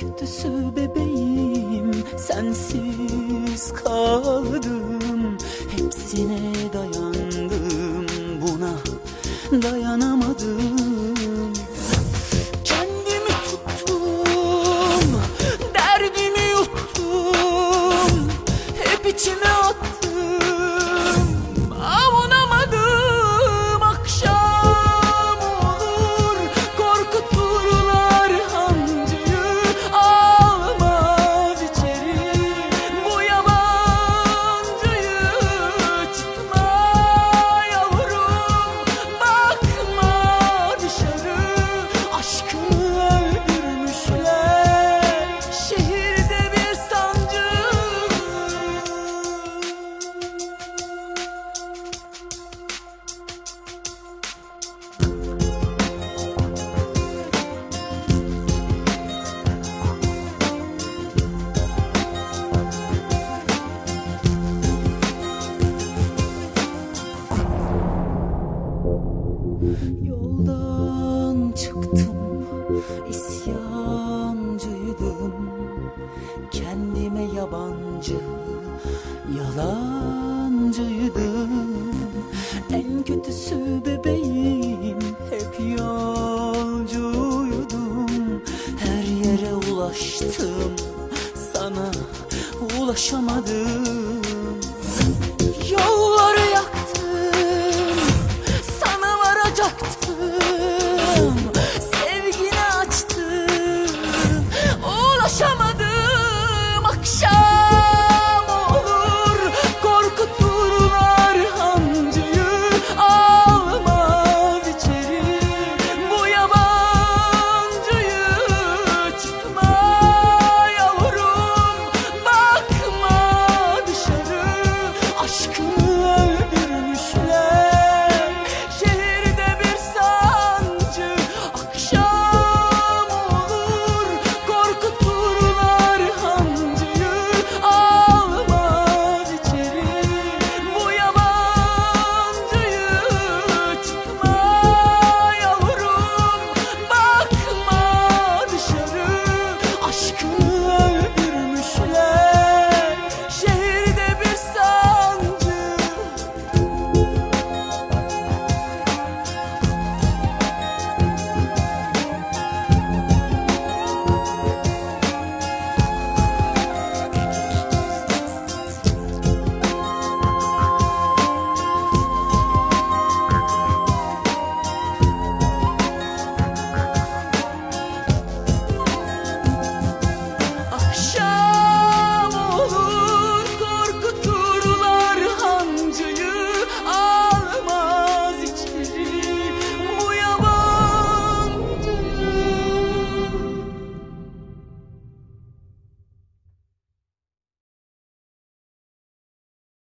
kötüsü bebeğim sensiz kaldım. Hepsine dayandım buna dayanamadım. Yalancıydım En kötüsü bebeğim. Hep yolcuydum. Her yere ulaştım. Sana ulaşamadım